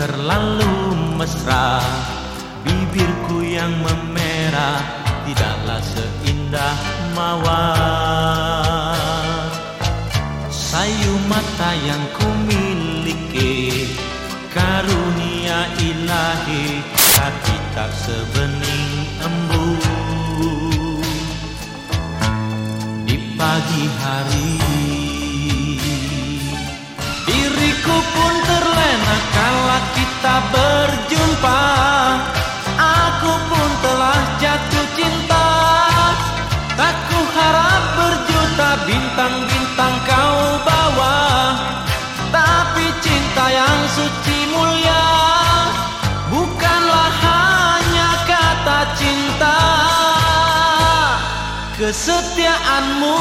terlalu mesra. Bibirku yang memerah tidaklah seindah mawar. Sayu mata yang ku miliki Karunia ilahi Hati tak sebening embu Di pagi hari Diriku pun kala kita berjumpa. Aku pun telah jatuh cinta. Tak ku harap berjuta bintang-bintang kau bawa. Tapi cinta yang suci mulia Bukanlah hanya kata cinta. Kesetiaanmu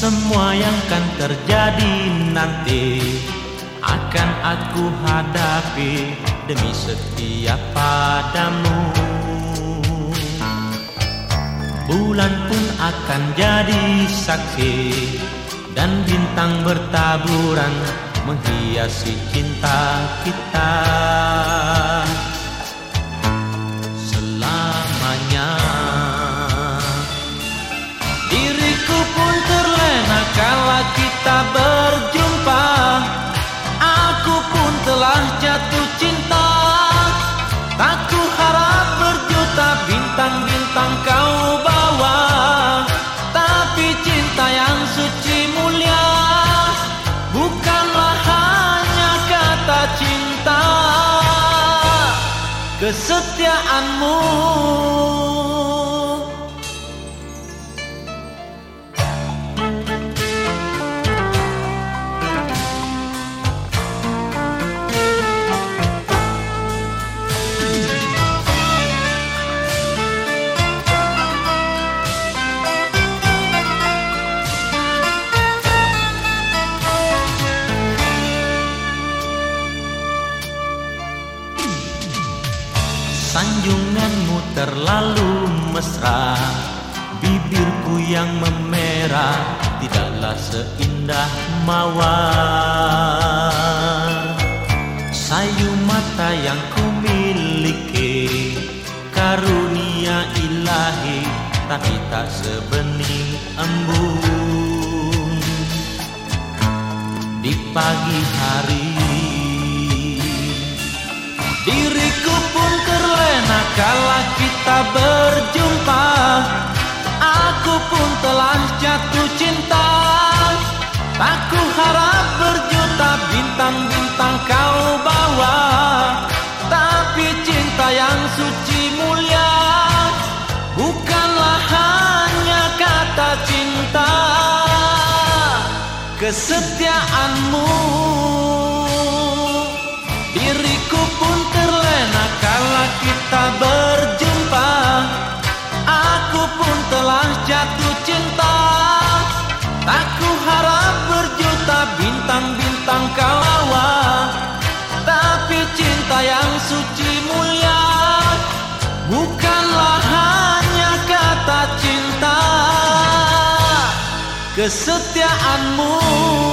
Semua yang akan terjadi nanti. Akan aku hadapi Demi setia padamu. Bulan pun akan jadi saksi Dan bintang bertaburan Menghiasi cinta kita kita berjumpa. Aku pun telah jatuh cinta. Tak ku harap berjuta bintang-bintang kau bawa. Tapi cinta yang suci mulia Bukanlah hanya kata cinta. Kesetiaanmu Sanjunganmu terlalu mesra. Bibirku yang memerah Tidaklah seindah mawar. Sayu mata yang ku miliki Karunia ilahi Tapi tak sebening embun. Di pagi hari berjumpa. Aku pun telah jatuh cinta. Tak ku harap berjuta bintang-bintang kau bawa. Tapi cinta yang suci mulia Bukanlah hanya kata cinta. Kesetiaanmu kesetiaanmu.